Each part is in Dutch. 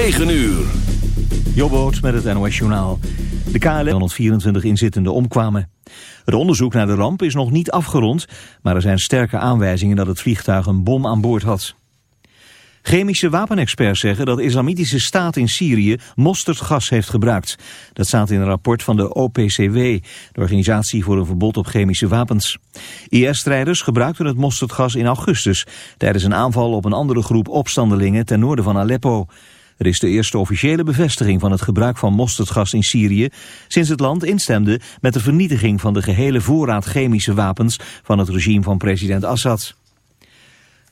9 uur. Jobboot met het NOS Journaal. De KLM 124 inzittenden omkwamen. Het onderzoek naar de ramp is nog niet afgerond... maar er zijn sterke aanwijzingen dat het vliegtuig een bom aan boord had. Chemische wapenexperts zeggen dat de islamitische staat in Syrië mosterdgas heeft gebruikt. Dat staat in een rapport van de OPCW, de Organisatie voor een Verbod op Chemische Wapens. IS-strijders gebruikten het mosterdgas in augustus tijdens een aanval op een andere groep opstandelingen ten noorden van Aleppo. Er is de eerste officiële bevestiging van het gebruik van mosterdgas in Syrië sinds het land instemde met de vernietiging van de gehele voorraad chemische wapens van het regime van president Assad.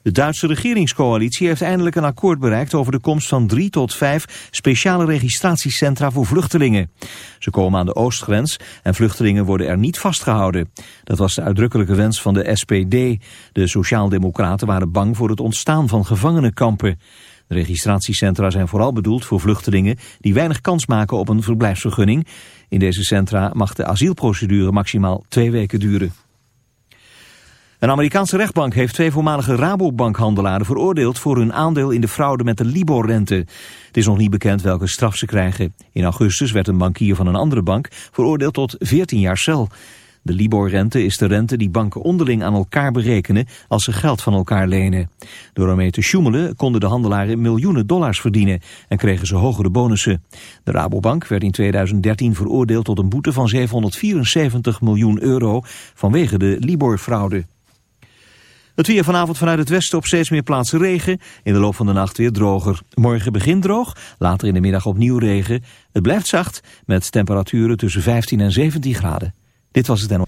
De Duitse regeringscoalitie heeft eindelijk een akkoord bereikt over de komst van drie tot vijf speciale registratiecentra voor vluchtelingen. Ze komen aan de oostgrens en vluchtelingen worden er niet vastgehouden. Dat was de uitdrukkelijke wens van de SPD. De sociaaldemocraten waren bang voor het ontstaan van gevangenenkampen. Registratiecentra zijn vooral bedoeld voor vluchtelingen die weinig kans maken op een verblijfsvergunning. In deze centra mag de asielprocedure maximaal twee weken duren. Een Amerikaanse rechtbank heeft twee voormalige Rabobankhandelaren veroordeeld voor hun aandeel in de fraude met de Libor-rente. Het is nog niet bekend welke straf ze krijgen. In augustus werd een bankier van een andere bank veroordeeld tot 14 jaar cel. De Libor-rente is de rente die banken onderling aan elkaar berekenen als ze geld van elkaar lenen. Door ermee te sjoemelen konden de handelaren miljoenen dollars verdienen en kregen ze hogere bonussen. De Rabobank werd in 2013 veroordeeld tot een boete van 774 miljoen euro vanwege de Libor-fraude. Het weer vanavond vanuit het westen op steeds meer plaatsen regen. In de loop van de nacht weer droger. Morgen begint droog, later in de middag opnieuw regen. Het blijft zacht met temperaturen tussen 15 en 17 graden. Dit was het en...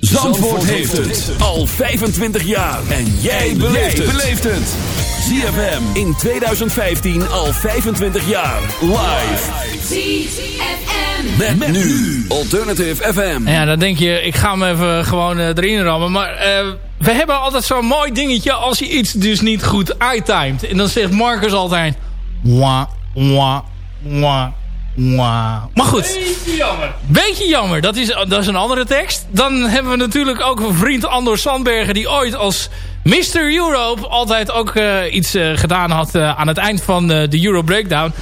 Zandvoort heeft het al 25 jaar. En jij beleeft het. ZFM in 2015 al 25 jaar. Live. ZFM. Met, nu Alternative FM. Ja, dan denk je, ik ga hem even gewoon uh, erin rammen. Maar uh, we hebben altijd zo'n mooi dingetje als je iets dus niet goed iTimed. En dan zegt Marcus altijd... Wah, wah, wah. Maar goed. Beetje jammer. Beetje jammer. Dat is, dat is een andere tekst. Dan hebben we natuurlijk ook een vriend Andor Sandbergen... die ooit als Mr. Europe altijd ook uh, iets gedaan had... aan het eind van de Euro Breakdown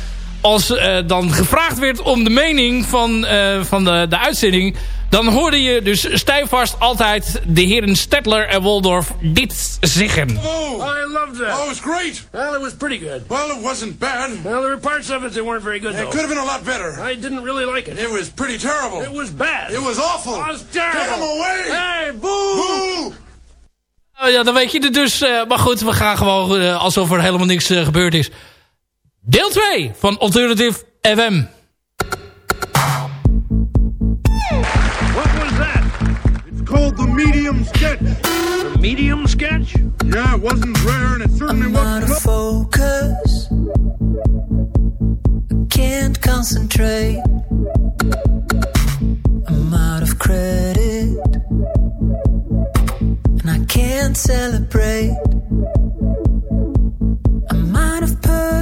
als uh, dan gevraagd werd om de mening van, uh, van de, de uitzending... dan hoorde je dus stijfvast altijd de heren Stedtler en Waldorf dit zeggen. Oh, I loved that. Oh, it was great. Well, it was pretty good. Well, it wasn't bad. Well, there were parts of it that weren't very good, It though. could have been a lot better. I didn't really like it. It was pretty terrible. It was bad. It was awful. It was terrible. Get him away. Hey, boo! Boo! Oh, ja, dan weet je het dus. Uh, maar goed, we gaan gewoon uh, alsof er helemaal niks uh, gebeurd is. Deel 2 van Alternative FM. What was that? It's called the medium sketch. The medium sketch? Yeah, it wasn't rare and it certainly I'm out wasn't. of focus. I can't concentrate. I'm out of credit. And I can't celebrate.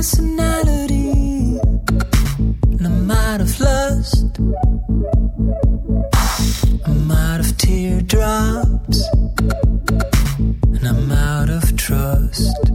Personality. And I'm out of lust. I'm out of teardrops. And I'm out of trust.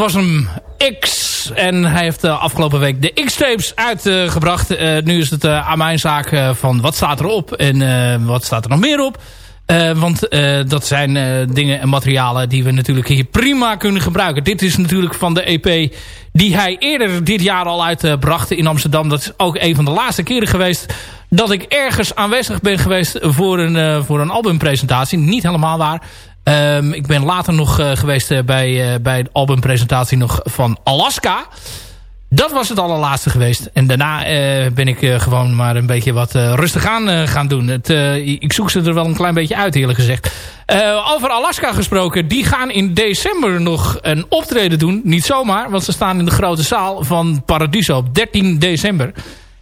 Was hem X. En hij heeft uh, afgelopen week de X-tapes uitgebracht. Uh, nu is het uh, aan mijn zaak van wat staat erop en wat staat er nog meer op. want dat zijn dingen en materialen die we natuurlijk hier prima kunnen gebruiken. Dit is natuurlijk van de EP die hij eerder dit jaar al uitbracht in Amsterdam. Dat is ook een van de laatste keren geweest dat ik ergens aanwezig ben geweest voor een, voor een albumpresentatie. Niet helemaal waar. Um, ik ben later nog uh, geweest uh, bij, uh, bij de albumpresentatie nog van Alaska. Dat was het allerlaatste geweest. En daarna ben ik gewoon maar een beetje wat rustig aan gaan doen. Het, ik zoek ze er wel een klein beetje uit eerlijk gezegd. over Alaska gesproken. Die gaan in december nog een optreden doen. Niet zomaar, want ze staan in de grote zaal van Paradiso op 13 december.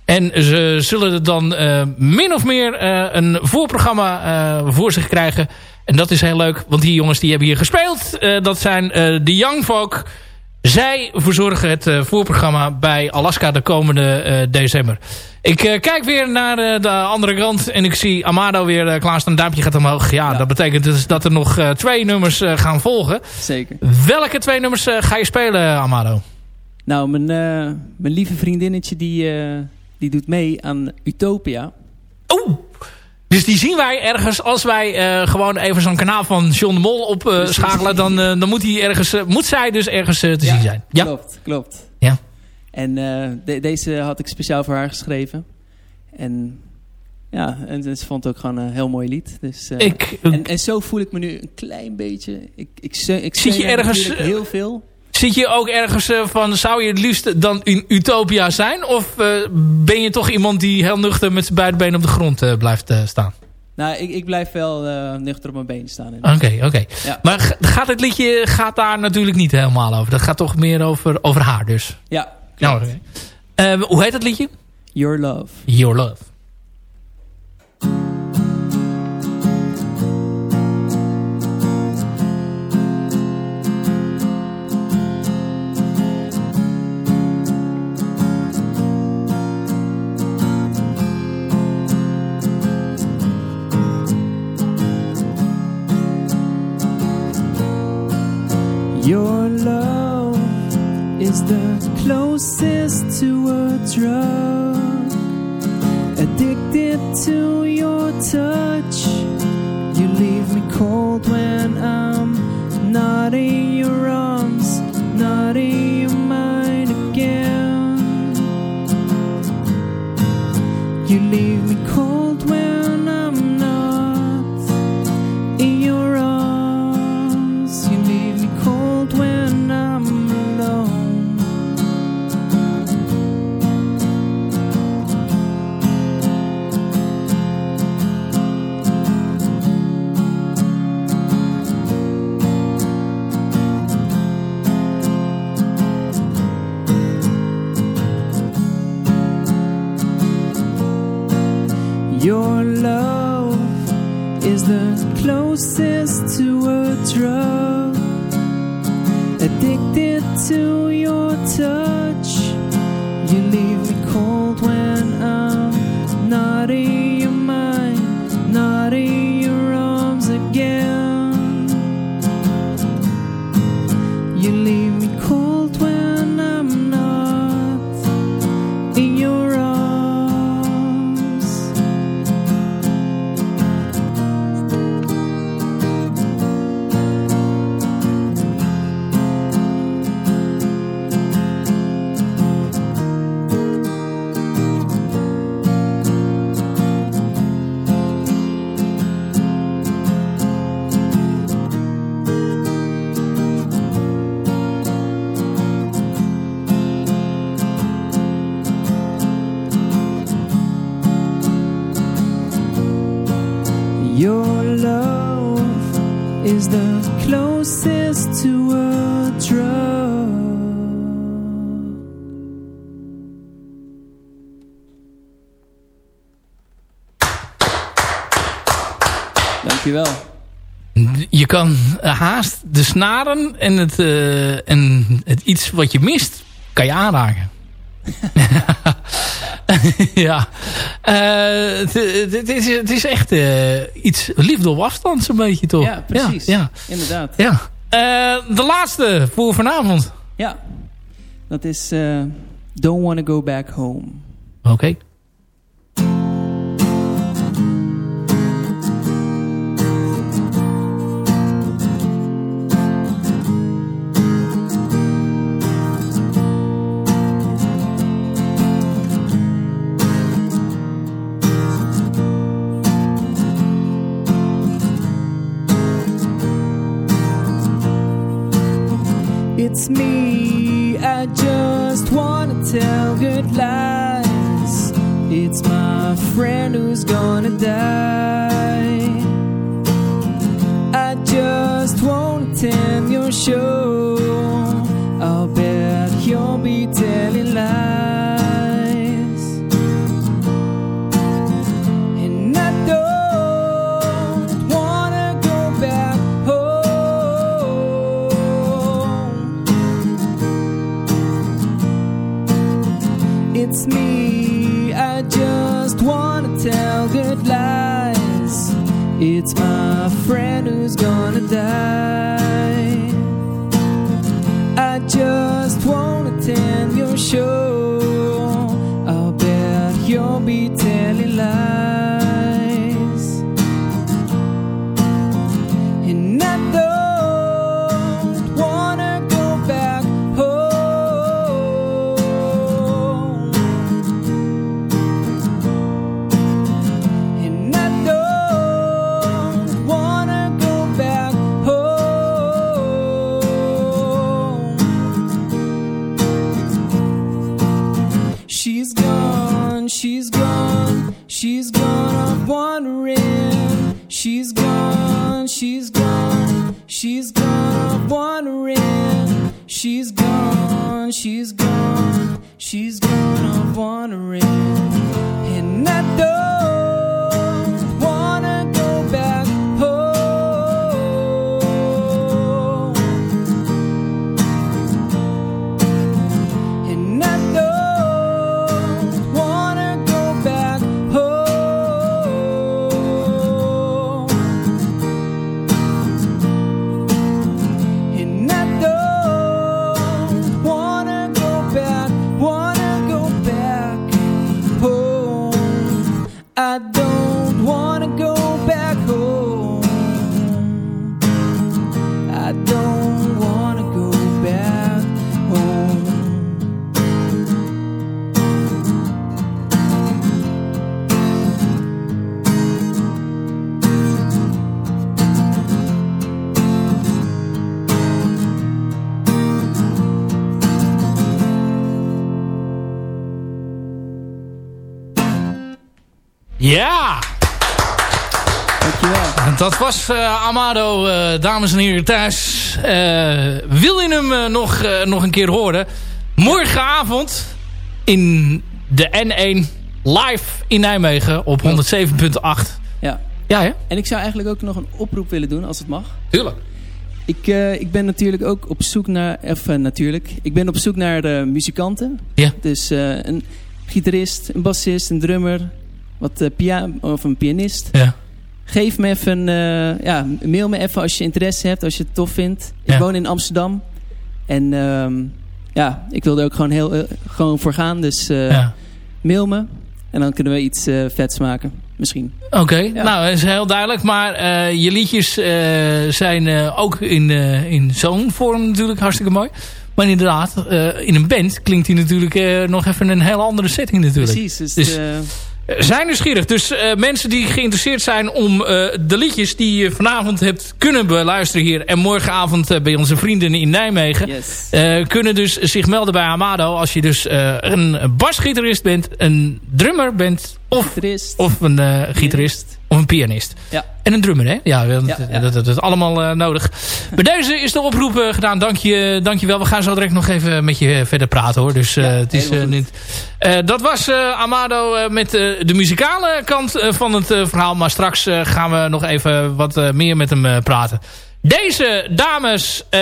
En ze zullen dan min of meer een voorprogramma voor zich krijgen en dat is heel leuk, want die jongens die hebben hier gespeeld. Uh, dat zijn uh, de Young Folk. Zij verzorgen het uh, voorprogramma bij Alaska de komende december. Ik kijk weer naar de andere kant en ik zie Amado weer klaarstaan. Een duimpje gaat omhoog. Ja, ja, dat betekent dus dat er nog twee nummers gaan volgen. Zeker. Welke twee nummers ga je spelen, Amado? Nou, mijn, mijn lieve vriendinnetje die, die doet mee aan Utopia. Oeh! Dus die zien wij ergens als wij uh, gewoon even zo'n kanaal van John de Mol opschakelen. Uh, dan, uh, dan moet, hij ergens, moet zij dus ergens te ja, zien zijn. Ja, klopt. klopt. Ja. En de, deze had ik speciaal voor haar geschreven. En ja, en ze vond het ook gewoon een heel mooi lied. Dus, ik, en, en zo voel ik me nu een klein beetje. Ik, ik, ik, ik Zit je ergens heel veel. Zit je ook ergens uh, van, zou je het liefst dan in Utopia zijn? Of uh, ben je toch iemand die heel nuchter met zijn beide benen op de grond uh, blijft staan? Nou, ik, ik blijf wel nuchter op mijn benen staan. Oké, oké. Okay. Ja. Maar gaat het liedje gaat daar natuurlijk niet helemaal over. Dat gaat toch meer over, over haar dus? Ja. Nou, okay. hoe heet het liedje? Your Love. Your Love. The closest to a drug. Addicted to your touch, you leave me cold when I'm not in your arms, not in Dankjewel. Je kan haast de snaren en het, uh, en het iets wat je mist, kan je aanraken. ja. Uh, het, is, het is echt uh, iets liefde op afstand zo'n beetje toch? Ja, precies. Ja, ja. Inderdaad. Ja. Eh, de laatste voor vanavond. Ja, dat is eh, Don't Wanna Go Back Home. Oké. Me, I just wanna tell good lies. It's my friend who's gonna die. I just won't attend your show. Show. Ja! Dankjewel. Dat was eh, Amado, eh, dames en heren thuis. Eh, wil je hem nog, nog een keer horen? Morgenavond in de N1 live in Nijmegen op 107.8. Ja. Ja, hè? En ik zou eigenlijk ook nog een oproep willen doen, als het mag. Tuurlijk. Ik, ik ben natuurlijk ook op zoek naar... Of natuurlijk. Ik ben op zoek naar muzikanten. Ja. Dus een gitarist, een bassist, een drummer... Wat, eh, pia of een pianist. Ja. Geef me even... eh, ja, mail me even als je interesse hebt, als je het tof vindt. Ik Ja. woon in Amsterdam. En ehm, ja, ik wil er ook gewoon, heel, eh, gewoon voor gaan. Dus ja. mail me. En dan kunnen we iets eh, vets maken. Misschien. Oké, nou, dat is heel duidelijk. Maar je liedjes zijn ook in, in zo'n vorm natuurlijk hartstikke mooi. Maar inderdaad, in een band klinkt hij natuurlijk nog even een hele andere setting natuurlijk. Precies. Dus, Dus- zijn nieuwsgierig. Dus eh, mensen die geïnteresseerd zijn om eh, de liedjes die je vanavond hebt kunnen beluisteren hier. En morgenavond eh, bij onze vrienden in Nijmegen. yes. eh, kunnen dus zich melden bij Amado. Als je dus eh, een basgitarist bent, een drummer bent of, Gitarist. of een eh, gitarist of een pianist. Ja. En een drummer, hè? Ja, dat, Ja. Dat, dat, dat is allemaal eh, nodig. Bij deze is de oproep eh, gedaan. Dank je, dank je wel. We gaan zo direct nog even met je verder praten, hoor. Dus eh, het is eh, niet... Eh, dat was eh, Amado eh, met eh, de muzikale kant eh, van het eh, verhaal. Maar straks eh, gaan we nog even wat eh, meer met hem eh, praten. Deze dames, eh,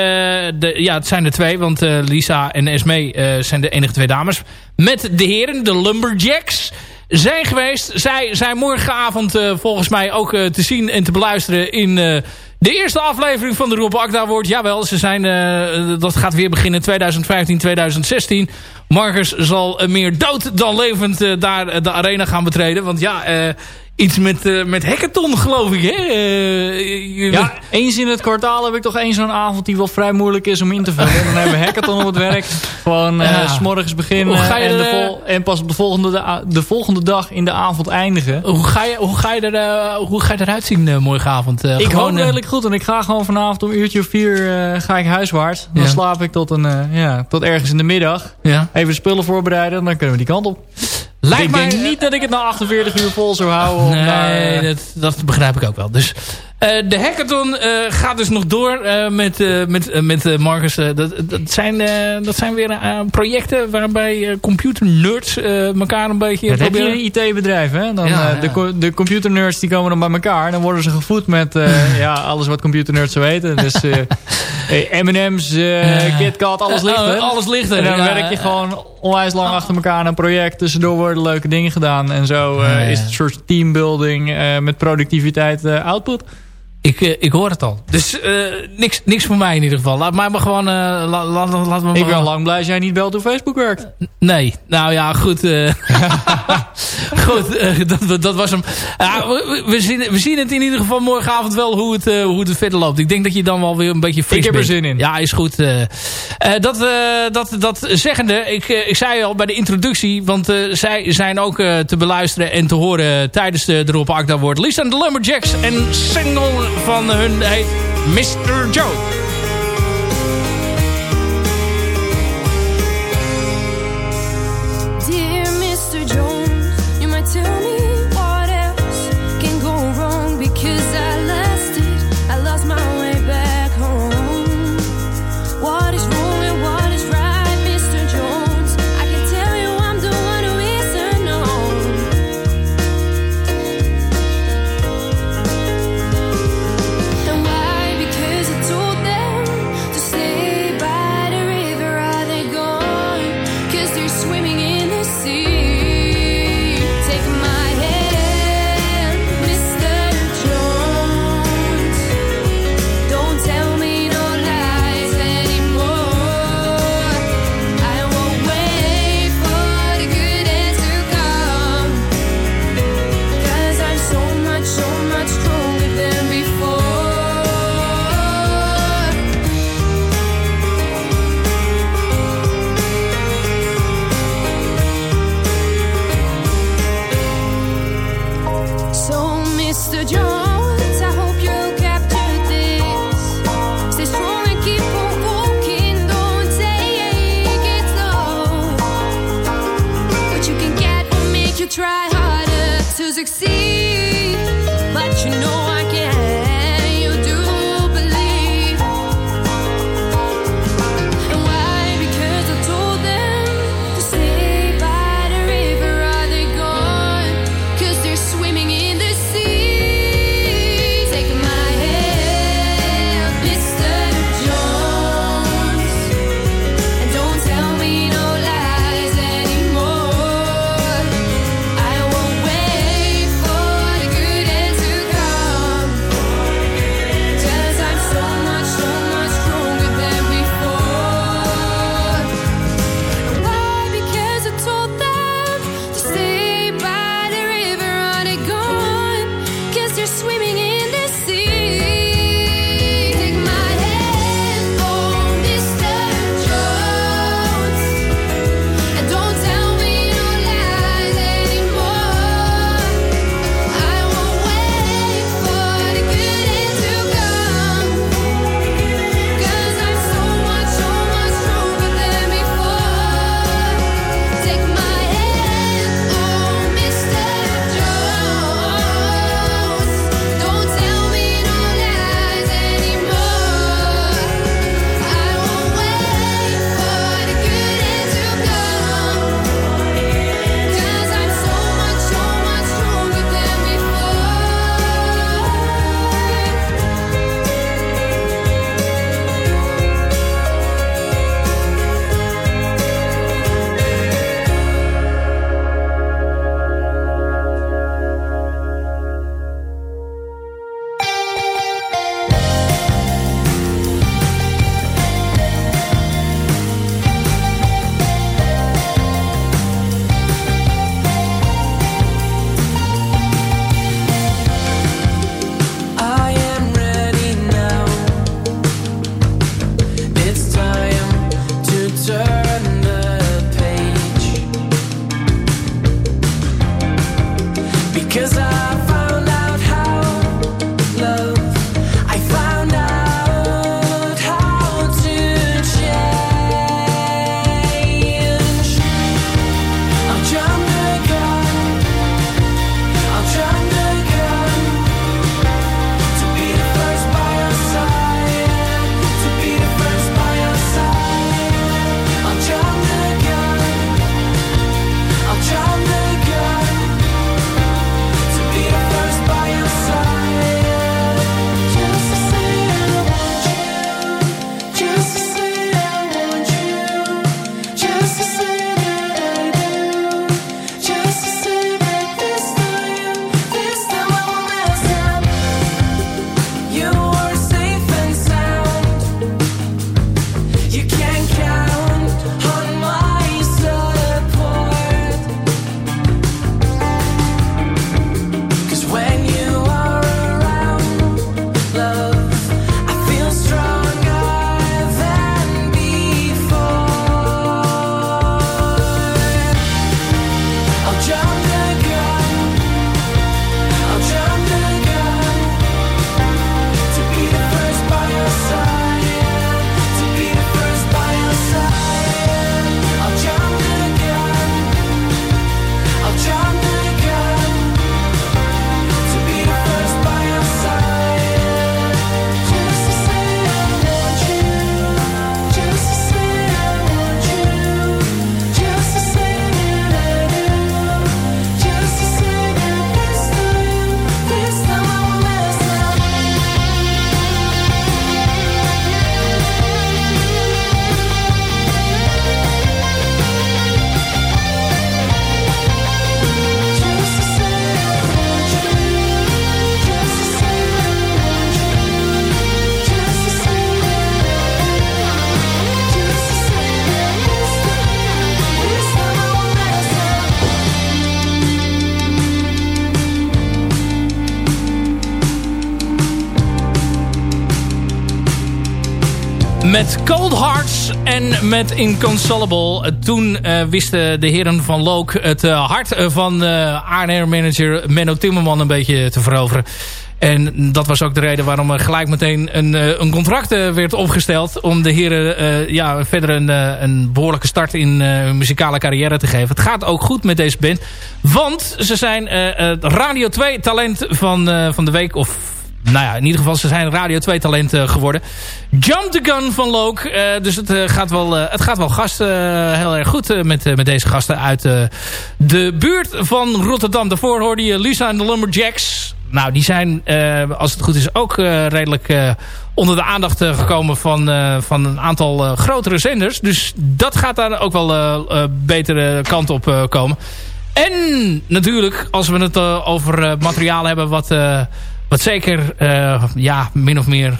de, ja, het zijn er twee, want eh, Lisa en Esme eh, zijn de enige twee dames. Met de heren, de Lumberjacks. Zijn geweest. Zij zijn morgenavond uh, volgens mij ook uh, te zien en te beluisteren in uh, de eerste aflevering van de Rob Akda Award. Jawel, ze zijn, dat gaat weer beginnen 2015, 2016. Marcus zal meer dood dan levend daar de arena gaan betreden. Want ja, iets met, uh, met hackathon, geloof ik. Hè? Uh, ja, eens in het kwartaal heb ik toch één zo'n avond die wel vrij moeilijk is om in te vullen. dan hebben we hackathon op het werk. Gewoon uh, ja. s morgens beginnen en, er, de vol en pas op de volgende, de, de, volgende dag in de avond eindigen. Hoe ga je, hoe ga je, er, hoe ga je eruit zien morgenavond? ik gewoon, hoop redelijk goed. En ik ga gewoon vanavond om uurtje of vier ga ik huiswaarts. Dan ja. slaap ik tot, een, ja, tot ergens in de middag. Ja. Even spullen voorbereiden. Dan kunnen we die kant op. Lijkt ik mij, denk niet dat ik het na 48 uur vol zou houden. Nee, daar, dat, dat begrijp ik ook wel. Dus uh, de hackathon uh, gaat dus nog door uh, met, met, met Marcus. dat, dat, zijn, dat zijn weer projecten waarbij computernerds elkaar een beetje dat proberen. heb je een IT-bedrijf, hè? Dan, ja, ja. De, de computernerds die komen dan bij elkaar. En dan worden ze gevoed met ja, alles wat computernerds zo weten. Dus M&M's, KitKat, alles ligt er. alles ligt er. En dan werk je gewoon onwijs lang achter elkaar aan een project. Tussendoor worden leuke dingen gedaan. En zo is het een soort teambuilding met productiviteit output. Ik, uh, ik hoor het al. Dus uh, niks, niks voor mij in ieder geval. Laat mij maar gewoon... Uh, la, la, la, laat me ik ben lang blij als jij niet belt hoe Facebook werkt. Nee. Nou ja, goed. goed, dat, dat was hem. We, we, zien, we zien het in ieder geval morgenavond wel hoe het, hoe het verder loopt. Ik denk dat je dan wel weer een beetje fris Ik heb bent. er zin in. Ja, is goed. dat, dat, dat zeggende, ik, ik zei al bij de introductie... want zij zijn ook te beluisteren en te horen tijdens de Rob Akda Woord. Lisa de Lumberjacks en single van hun heet Mr. Joe. Met Cold Hearts en met Inconsolable. Toen uh, wisten de heren van Look het uh, hart van uh, ANR-manager Menno Timmerman een beetje te veroveren. En dat was ook de reden waarom er gelijk meteen een, een contract werd opgesteld... om de heren ja, verder een, een behoorlijke start in hun muzikale carrière te geven. Het gaat ook goed met deze band. Want ze zijn Radio 2 talent van, van de week... of nou ja, in ieder geval, ze zijn Radio 2 talent uh, geworden. Jump the Gun van Loke. Uh, dus het, uh, gaat wel, het gaat wel gast heel erg goed met, met deze gasten uit de buurt van Rotterdam. Daarvoor hoorde je Lisa en de Lumberjacks. Nou, die zijn, als het goed is, ook redelijk onder de aandacht gekomen van, van een aantal grotere zenders. Dus dat gaat daar ook wel betere kant op komen. En natuurlijk, als we het over materiaal hebben wat wat zeker uh, ja, min of meer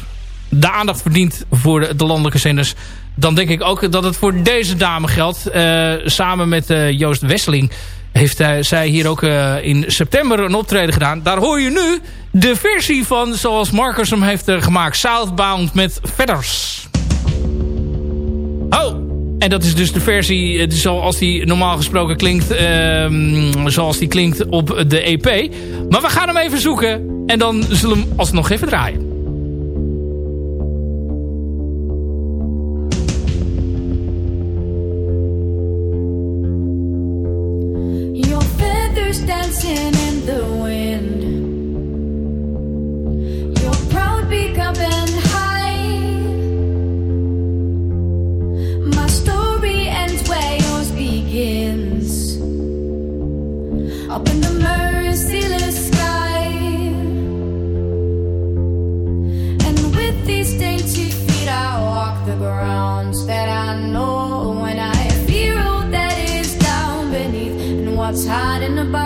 de aandacht verdient voor de, de, landelijke zenders. Dan denk ik ook dat het voor deze dame geldt. Uh, samen met uh, Joost Wesseling heeft zij hier ook in september een optreden gedaan. Daar hoor je nu de versie van zoals Marcus hem heeft gemaakt. Southbound met Feathers. Oh, en dat is dus de versie zoals die normaal gesproken klinkt. Uh, zoals die klinkt op de EP. Maar we gaan hem even zoeken. En dan zullen we hem alsnog even draaien. Up in the merciless sky. And with these dainty feet I walk the grounds that I know. When I all that is down beneath And what's hiding above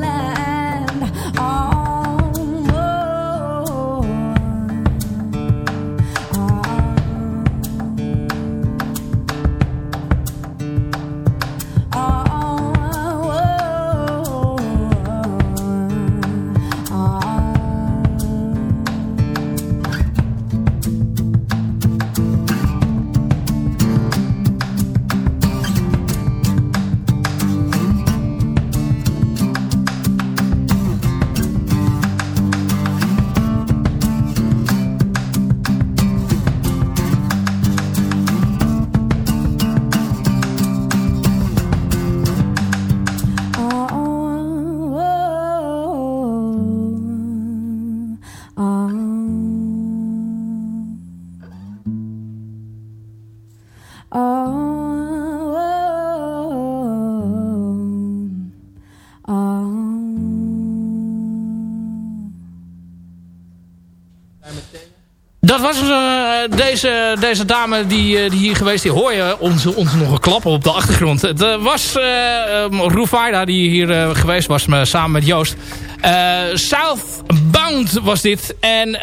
Was uh, deze, deze dame die, uh, die hier geweest. Die hoor je ons, ons nog een klappen op de achtergrond. Het uh, was uh, die hier geweest was samen met Joost. Southbound was dit. En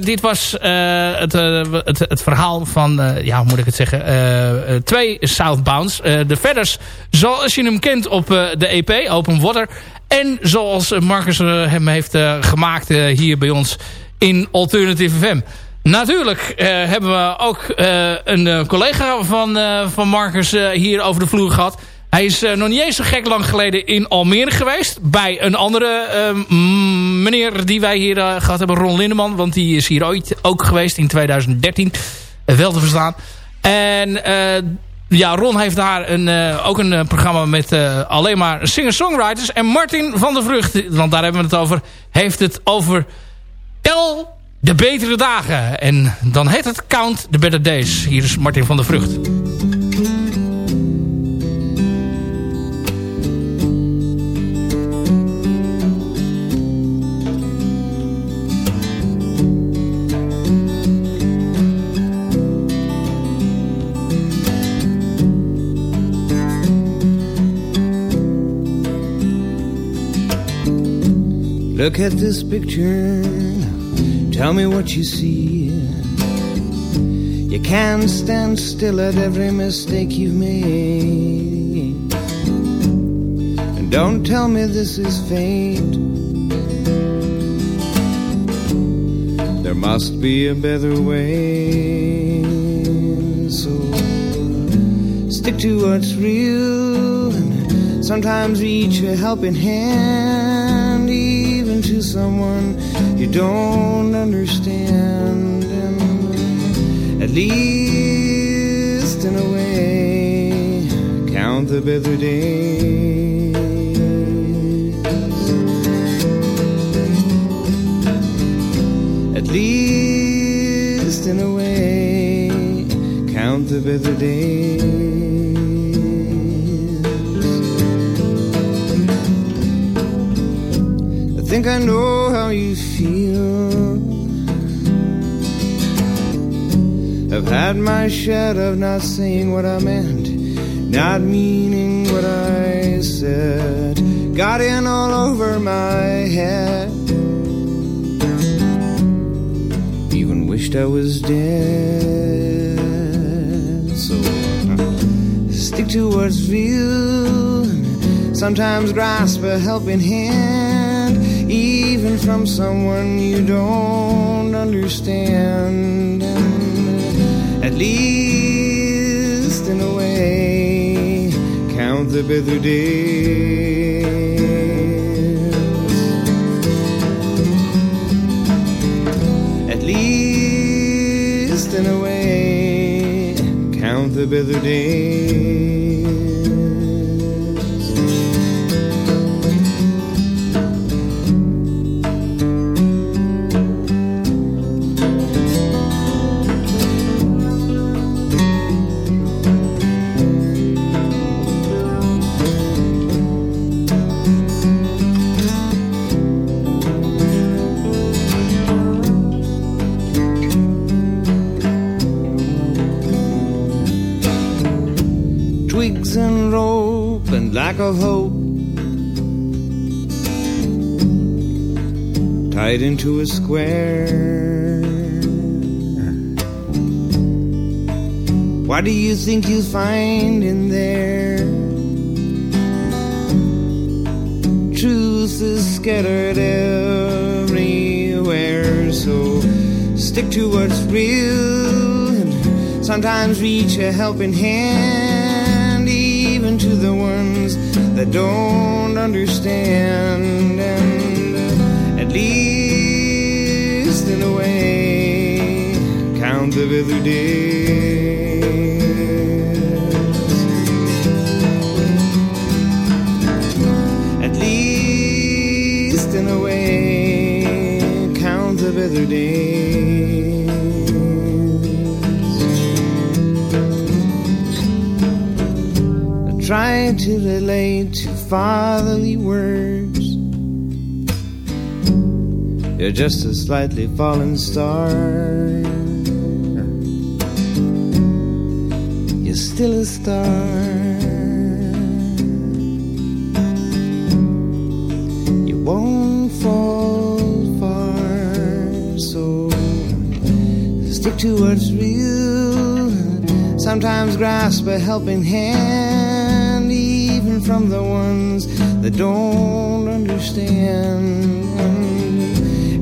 dit was het, het, het verhaal van, ja hoe moet ik het zeggen, twee Southbounds. de Feathers, zoals je hem kent op de EP, Open Water. En zoals Marcus hem heeft gemaakt hier bij ons in Alternative FM. Natuurlijk uh, hebben we ook uh, een uh, collega van, van Marcus hier over de vloer gehad. Hij is nog niet eens zo gek lang geleden in Almere geweest. Bij een andere meneer die wij hier gehad hebben, Ron Lindeman. Want die is hier ooit ook geweest in 2013. wel te verstaan. En ja, Ron heeft daar een, ook een programma met alleen maar singer-songwriters. En Martin van der Vrucht, want daar hebben we het over, heeft het over... El de betere dagen. En dan heet het Count the Better Days. Hier is Martin van der Vrucht. Look at this picture Tell me what you see. You can't stand still at every mistake you've made. And don't tell me this is fate. There must be a better way. So stick to what's real and sometimes reach a helping hand, even to someone you don't understand. And at least in a way, count the better days. At least in a way, count the better days. Had my share of not saying what I meant, not meaning what I said. Got in all over my head. Even wished I was dead. So stick to what's real. Sometimes grasp a helping hand even from someone you don't understand. Least in a way, count the better days. At least in a way, count the better days. Lack of hope tied into a square. What do you think you'll find in there? Truth is scattered everywhere, so stick to what's real and sometimes reach a helping hand, even to the ones that don't understand. And at least in a way, count the other days. At least in a way, count the other days. I try to relate to fatherly words. You're just a slightly fallen star. You're still a star. You won't fall far, so stick to what's. Sometimes grasp a helping hand, even from the ones that don't understand.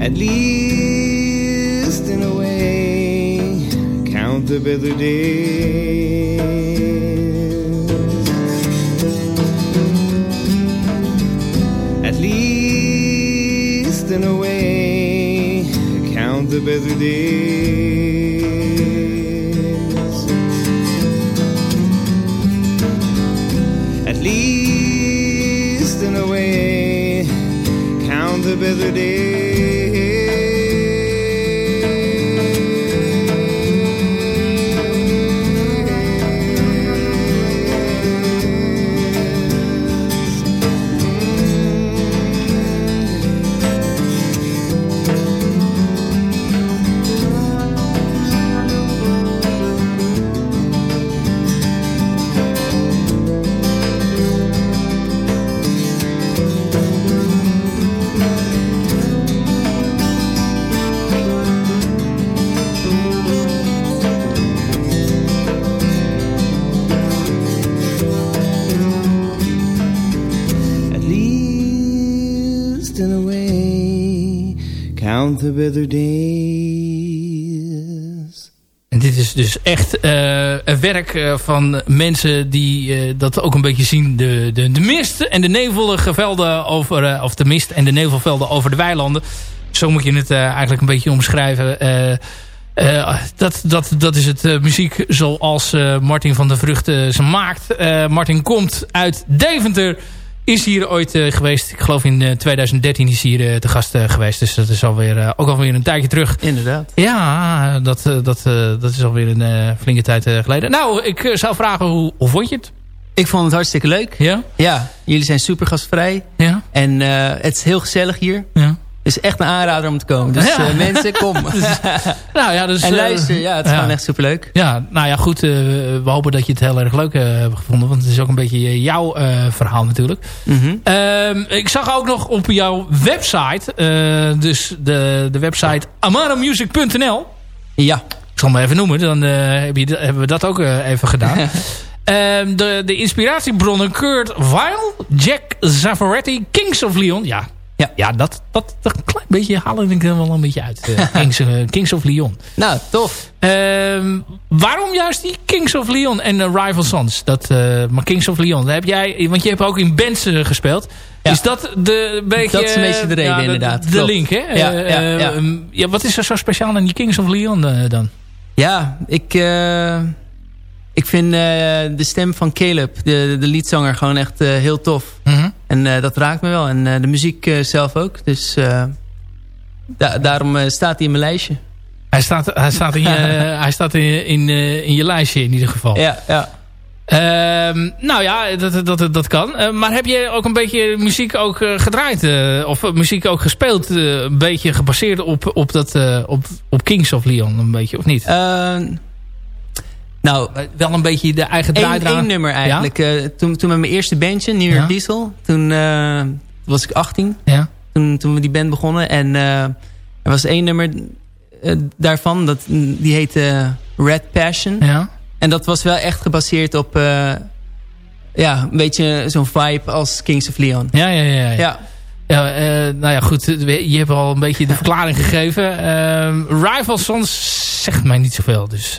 At least in a way, count the better days. At least in a way, count the better days. The better At the better days. En dit is dus echt eh, een werk eh, van mensen die eh, dat ook een beetje zien. De, de, de mist en de nevelige velden over... of de mist en de nevelvelden over de weilanden. Zo moet je het eigenlijk een beetje omschrijven. Dat, dat, dat is het muziek zoals Martin van der Vruchten ze maakt. Martin komt uit Deventer. Is hier ooit eh, geweest. Ik geloof in eh, 2013 is hier eh, te gast eh, geweest. Dus dat is alweer, eh, ook alweer een tijdje terug. Inderdaad. Ja, dat, eh, dat, eh, dat is alweer een eh, flinke tijd eh, geleden. Nou, ik eh, zou vragen, hoe, hoe vond je het? Ik vond het hartstikke leuk. Ja? Ja, jullie zijn super gastvrij. Ja. En eh, het is heel gezellig hier. Ja. Het is echt een aanrader om te komen. Dus Ja. eh, mensen, kom. Nou ja, dus, en eh, luister, ja, het is ja. gewoon echt superleuk. Ja, nou ja, goed. eh, we hopen dat je het heel erg leuk hebt gevonden. Want het is ook een beetje jouw verhaal natuurlijk. Mhm. Ehm, ik zag ook nog op jouw website. dus de, de website amaramusic.nl. Ja. Ik zal hem even noemen. Dan heb je, hebben we dat ook even gedaan. Ehm, de, de inspiratiebronnen Kurt Weill, Jack Zavaretti, Kings of Leon. Ja, ja. ja dat, dat, dat een klein beetje halen ik er wel een beetje uit. eh, Kings, eh, Kings of Leon. Nou, tof. Ehm, waarom juist die Kings of Leon en Rival Sons? Dat, eh, maar Kings of Leon, daar heb jij, want je hebt ook in bands gespeeld. Is dat de beetje... Dat is een beetje de reden, ja, inderdaad. De, link, hè? Ja, Eh, eh, ehm, ja, wat is er zo speciaal aan die Kings of Leon dan? Ja, ik, ik vind de stem van Caleb, de, de liedzanger, gewoon echt heel tof. Mhm. En eh, dat raakt me wel. En eh, de muziek eh, zelf ook. Dus da- daarom staat hij in mijn lijstje. Hij staat, hij staat, in, je, hij staat in, in, in je lijstje in ieder geval. Ja, ja. Ehm, nou ja, dat, dat, dat kan. Maar heb je ook een beetje muziek ook gedraaid? of muziek ook gespeeld? een beetje gebaseerd op, op, dat, op, op Kings of Leon, een beetje, of niet? Nou, wel een beetje de eigen Eén, draai één nummer eigenlijk. Eh, toen, toen met mijn eerste bandje, New York Ja. Diesel. Toen eh, was ik 18. Ja. Toen, toen we die band begonnen. En eh, er was één nummer daarvan. Dat, die heette Red Passion. Ja. En dat was wel echt gebaseerd op... ja, een beetje zo'n vibe als Kings of Leon. Ja, ja, ja. ja. Ja. Ja, nou ja, goed. Je hebt al een beetje de verklaring gegeven. Ehm Rival Sons zegt mij niet zoveel. Dus,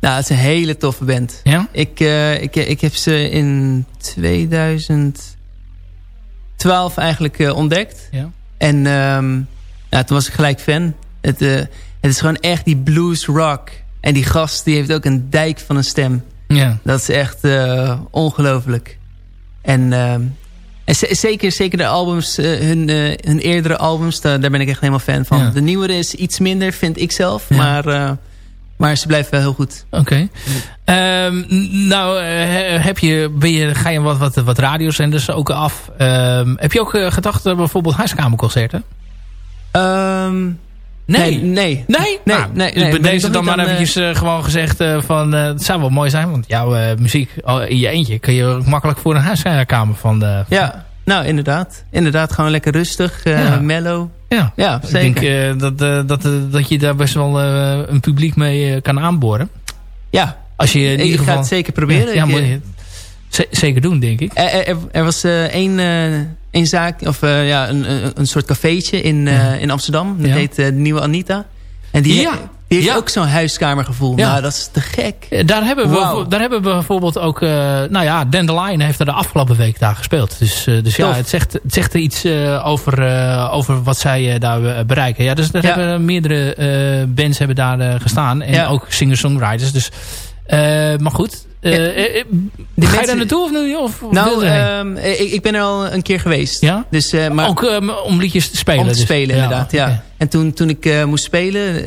Nou, het is een hele toffe band. Ja? Ik, eh, ik, ik heb ze in 2012 eigenlijk eh, ontdekt. Ja. En ja, toen was ik gelijk fan. Het, eh, het is gewoon echt die blues rock. En die gast die heeft ook een dijk van een stem. Ja. Dat is echt ongelooflijk. En, ehm, en ze- zeker, zeker de albums, hun, hun eerdere albums, daar, daar ben ik echt helemaal fan van. Ja. De nieuwere is iets minder, vind ik zelf. Ja. Maar, maar ze blijven wel heel goed. Oké. Ehm, nou, eh, heb je, ben je, ga je wat, wat, wat radiozenders ook af? Ehm, heb je ook eh, gedacht aan bijvoorbeeld huiskamerconcerten? Ehm, Nee. Nee, nee. Nee? Nee, Nou, nee, dus bij deze nog dan niet maar aan, eventjes eh, gewoon gezegd eh, van... eh, het zou wel mooi zijn, want jouw eh, muziek in je eentje... kun je makkelijk voor een huiskamer van de... Ja, nou inderdaad. Inderdaad, gewoon lekker rustig, Ja. mellow. Ja, Ja, ik zeker. denk eh, dat, eh, dat, dat je daar best wel een publiek mee kan aanboren. Ja, Als je in ik ieder ga geval... het zeker proberen. Ja, Ik, zeker doen, denk ik. Er, er, er was één, één zaak, of ja, een, een- een soort cafeetje in, in Amsterdam. Dat heet de Nieuwe Anita. En die, Ja. Die heeft Ja. ook zo'n huiskamergevoel. Ja. Nou, dat is te gek. Eh, Daar hebben, we, daar hebben we bijvoorbeeld ook... eh, nou ja, Dandelion heeft er de afgelopen week daar gespeeld. Dus, eh, dus ja, het zegt, het zegt er iets over, over wat zij daar bereiken. Ja, dus daar Ja. hebben meerdere bands hebben daar gestaan. En ook singer-songwriters. Dus, maar goed. Ja. ga je mensen- daar naartoe of nu? Of Nou, je ehm, ik, ik ben er al een keer geweest. Ja? Dus, maar ook eh, om liedjes te spelen. om te dus. spelen, inderdaad. Ja. En toen, toen ik moest spelen...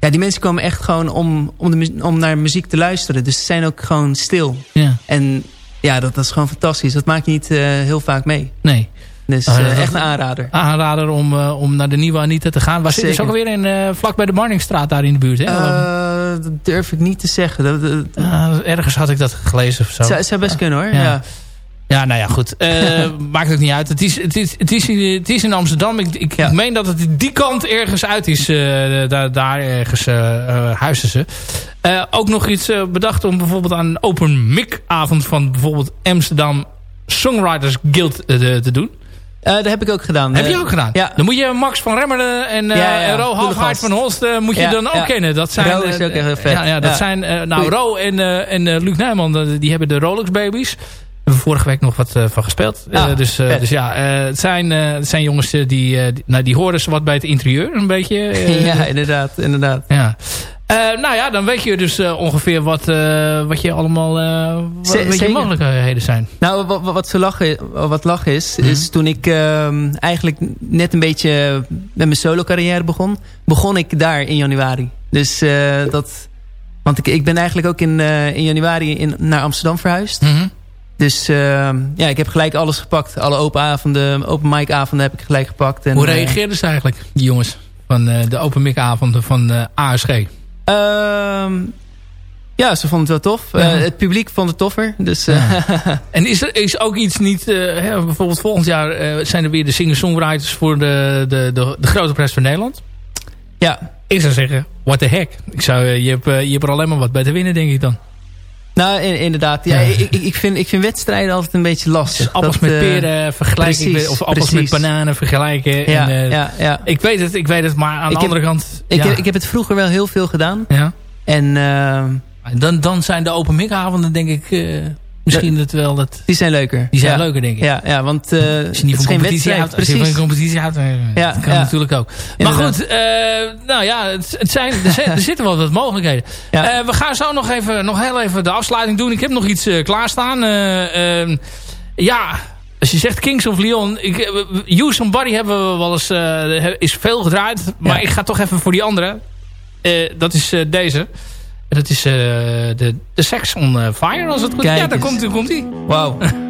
ja, die mensen komen echt gewoon om, om, de, om naar muziek te luisteren. Dus ze zijn ook gewoon stil. Ja. En ja, dat, dat is gewoon fantastisch. Dat maak je niet eh, heel vaak mee. Nee. Dus Ah, eh, echt een aanrader. Aanrader om, eh, om naar de nieuwe Anita te gaan. Waar zit dus ook alweer in, eh, vlak bij de Marnixstraat daar in de buurt. Hè? Dat durf ik niet te zeggen. Dat, dat, Ah, ergens had ik dat gelezen of zo. zou, zou best kunnen hoor. Ja. Ja. Ja, nou ja, goed. Eh, maakt ook niet uit. Het is, het is, het is, in, het is in Amsterdam. Ik, ik, Ja. ik meen dat het die kant ergens uit is. eh, daar, daar ergens eh, huizen ze. Ook nog iets bedacht om bijvoorbeeld aan een open mic avond van bijvoorbeeld Amsterdam Songwriters Guild te- doen. Eh, dat heb ik ook gedaan. Heb je ook gedaan? Ja. Dan moet je Max van Remmeren en, eh Ja, Ro van Holst moet je dan ook kennen. Dat zijn, Ro is ook echt vet. Ja, ja, dat zijn nou. Ro en, en Luc Nijman, die hebben de Rolex Babies. Hebben vorige week nog wat eh, van gespeeld. Eh, Ah, dus, eh, dus ja, het, zijn, het zijn jongens die, die, nou, die horen ze wat bij het interieur een beetje. ja, inderdaad. inderdaad. ja. Nou ja, dan weet je dus ongeveer wat, wat je allemaal wat, wat je mogelijkheden zijn. Nou, wat, wat, wat, zo lachen, wat lachen is, is toen ik ehm, eigenlijk net een beetje met mijn solo carrière begon, begon ik daar in januari. Dus dat, want ik, ik ben eigenlijk ook in, in januari in, naar Amsterdam verhuisd. Mhm. Dus ehm, ja, ik heb gelijk alles gepakt. Alle open avonden, open mic avonden heb ik gelijk gepakt. En, Hoe eh, reageerden ze eigenlijk, die jongens? Van eh, de open mic avonden van eh, ASG. Ehm, ja, ze vonden het wel tof. Ja. Het publiek vond het toffer. Dus, En is er is ook iets niet... hè, bijvoorbeeld volgend jaar zijn er weer de singer-songwriters... voor de, de, de, de grote prijs van Nederland. ja, Ik zou zeggen, what the heck. Ik zou, je, hebt, je hebt er alleen maar wat bij te winnen, denk ik dan. Nou in- inderdaad. Ja, Ja. Ik, ik, vind, ik vind wedstrijden altijd een beetje lastig. Dus appels Dat, met eh, peren vergelijken. precies, of appels precies. met bananen vergelijken. Ja, en, eh, ja, ja. Ik weet het, ik weet het. Maar aan Ik de heb- andere kant... Ik, heb, ik heb het vroeger wel heel veel gedaan. ja. En eh, Dan, dan zijn de open denk ik... misschien het wel... Dat, die zijn leuker. die zijn ja. leuker, denk ik. Ja, ja want eh Als je niet is van geen competitie wedstrijd. houdt, als je van Precies. competitie houdt, eh, Ja, dat kan ja. natuurlijk ook. Maar goed, eh, nou ja, het, het zijn, er, zitten wel wat mogelijkheden. Eh, we gaan zo nog, even, nog heel even de afsluiting doen. Ik heb nog iets eh, klaarstaan. Eh, ehm, ja, als je zegt Kings of Leon, ik, eh, You Somebody hebben we wel eens, eh, is veel gedraaid. Maar ik ga toch even voor die andere. Eh, dat is eh, deze. En Dat is eh, de, de Sex on eh, Fire, als het goed is. Ja, daar komt, komt ie. Wauw.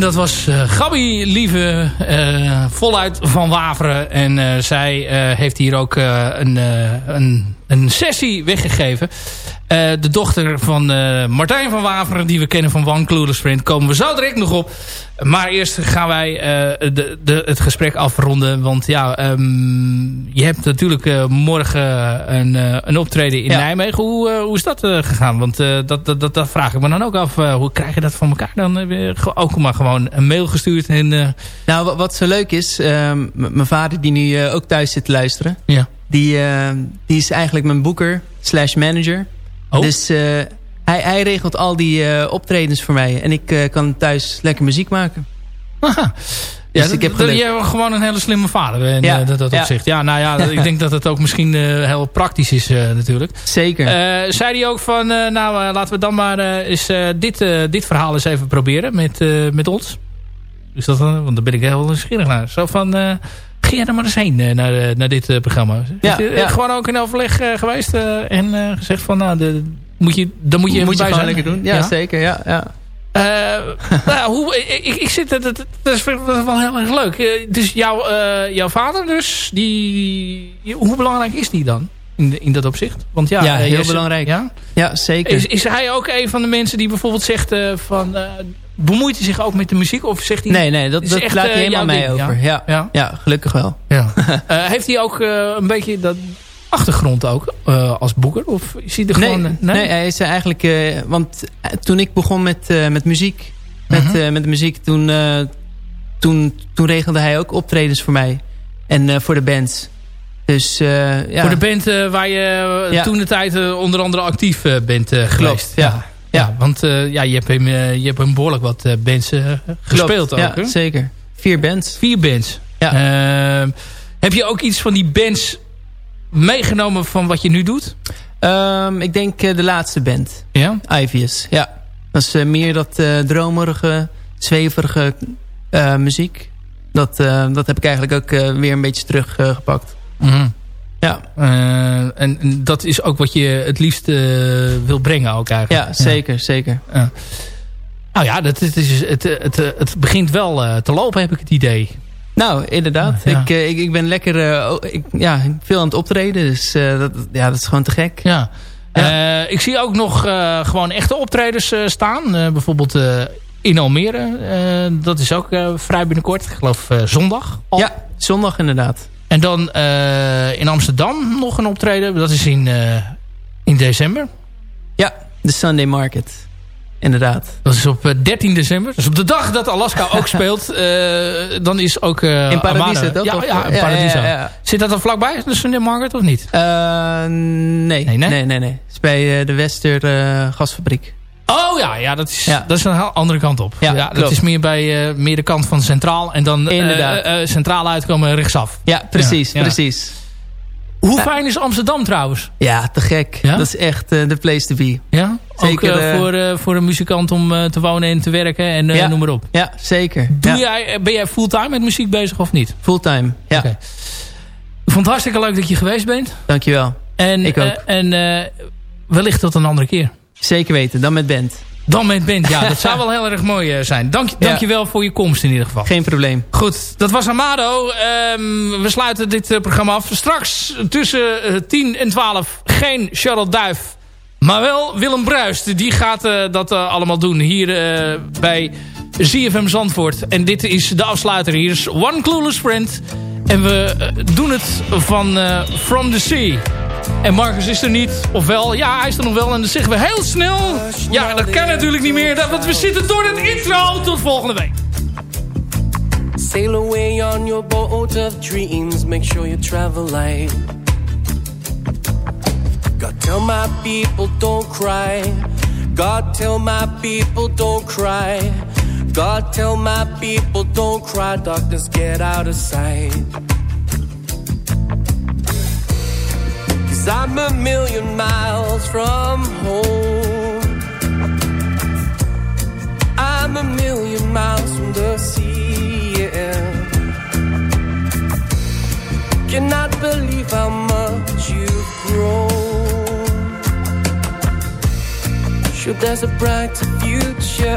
En dat was uh, Gabi Lieve, uh, voluit van Waveren. En uh, zij heeft hier ook een, een, een sessie weggegeven. de dochter van Martijn van Waveren, die we kennen van One Clueless Sprint, komen we zo direct nog op. Maar eerst gaan wij de, de, het gesprek afronden. Want ja, um, je hebt natuurlijk morgen een, een optreden in ja. Nijmegen. Hoe, hoe is dat gegaan? Want dat, dat, dat, dat, vraag ik me dan ook af. hoe krijg je dat van elkaar dan? ook maar gewoon een mail gestuurd. En. Nou, wat zo leuk is, uh, mijn vader die nu ook thuis zit te luisteren. Ja. Die, die is eigenlijk mijn boeker slash manager. Oh. Dus hij, hij regelt al die optredens voor mij. En ik kan thuis lekker muziek maken. Aha. Ja, dus ik heb geluk. Je hebt gewoon een hele slimme vader in ja, dat, dat opzicht. Ja. ja, nou ja, ik denk dat het ook misschien uh, heel praktisch is uh, natuurlijk. Zeker. Uh, zei hij ook van, nou laten we dan maar eens dit, dit verhaal eens even proberen met, met ons. Dus dat, want daar ben ik heel nieuwsgierig naar. Zo van, ga jij er maar eens heen naar, naar dit programma. Ja, ja. Gewoon ook in overleg geweest en gezegd van, nou, de, moet je, dan moet je, moet je bij zijn. lekker doen. Ja, zeker. Ja, ja. Uh, nou, hoe, ik, ik zit, dat, dat, dat is wel heel erg leuk. Uh, dus jouw, uh, jouw vader dus, die, hoe belangrijk is die dan? In, in dat opzicht? Want ja, ja heel belangrijk. Ja? ja, zeker. Is, is hij ook een van de mensen die bijvoorbeeld zegt van... bemoeit hij zich ook met de muziek? Of zegt hij... Nee, nee, dat, dat echt, laat hij helemaal mij ding, over. Ja? Ja? ja, gelukkig wel. Ja. heeft hij ook een beetje dat achtergrond ook uh, als boeker? Of is hij er gewoon... Nee, nee? nee hij is eigenlijk... Uh, want toen ik begon met, uh, met muziek... Met, -huh. met muziek, toen, toen, toen regelde hij ook optredens voor mij. En voor de bands. Dus, ja. Voor de band waar je ja. toen de tijd onder andere actief bent geweest. Klopt, ja. ja. Ja, want ja, je, hebt hem, je hebt hem behoorlijk wat bands gespeeld ook. Ja, zeker. Vier bands. Vier bands. Ja. heb je ook iets van die bands meegenomen van wat je nu doet? Um, ik denk uh, de laatste band. Ja? Ivius, ja. Dat is uh, meer dat uh, dromerige, zweverige muziek. Dat, dat heb ik eigenlijk ook weer een beetje teruggepakt. Mm -hmm. Ja. En, en, dat is ook wat je het liefst wil brengen ook eigenlijk. Ja, zeker, ja. zeker. Ja. Nou ja, dat, het, is, het, het, het begint wel te lopen, heb ik het idee. Nou, inderdaad. Ja. Ik, ik, ik ben lekker uh, ik, ja, veel aan het optreden. Dus uh, dat, ja, dat is gewoon te gek. Ja. ja. Uh, ik zie ook nog gewoon echte optredens staan. bijvoorbeeld in Almere. dat is ook vrij binnenkort. Ik geloof zondag. Al. Ja, zondag inderdaad. En dan in Amsterdam nog een optreden. Dat is in, in december. Ja, de Sunday Market. Inderdaad. Dat is op 13 december. Dus op de dag dat Alaska ook speelt. Uh, dan is ook uh, In Paradiso, dat? Ja, ja, in Paradiso. Ja, ja, Zit dat er vlakbij, de Sunday Market, of niet? Uh, nee. Nee, nee? Nee, nee, Het is bij de Wester gasfabriek. Oh ja, ja, dat, is, dat is een heel andere kant op. Ja, dat is meer bij meer de kant van Centraal. En dan Centraal uitkomen rechtsaf. Ja, precies, precies. Hoe fijn is Amsterdam trouwens? Ja, te gek. Ja? Dat is echt uh, de place to be. Ja? Zeker, Ook uh, voor, uh, voor een muzikant om te wonen en te werken en ja. noem maar op. Ja, zeker. Doe. Jij, ben jij fulltime met muziek bezig of niet? Fulltime, ja. Okay. Ik vond het hartstikke leuk dat je geweest bent. Dankjewel. En, Ik ook. en wellicht tot een andere keer. Zeker weten, dan met band. Dan met band, ja. Dat zou wel heel erg mooi zijn. Dank, dank je wel voor je komst in ieder geval. Geen probleem. Goed, dat was Amado. Um, we sluiten dit uh, programma af. Straks tussen uh, 10 en 12 geen Charlotte Duif. Maar wel Willem Bruist. Die gaat uh, dat allemaal doen hier bij ZFM Zandvoort. En dit is de afsluiter. Hier is One Clueless Friend. En we doen het van From the Sea. En Marcus is er niet. Ofwel, ja, hij is er nog wel. En dan zeggen we heel snel... Ja, dat kan natuurlijk niet meer. Want we zitten door het intro. Tot volgende week. Sail away on your boat of dreams. Make sure you travel light. God tell my people don't cry. God tell my people don't cry. God tell my people don't cry. Darkness get out of sight. Cause I'm a million miles from home. I'm a million miles from the sea. Yeah. Cannot believe how much you've grown. Sure, there's a brighter future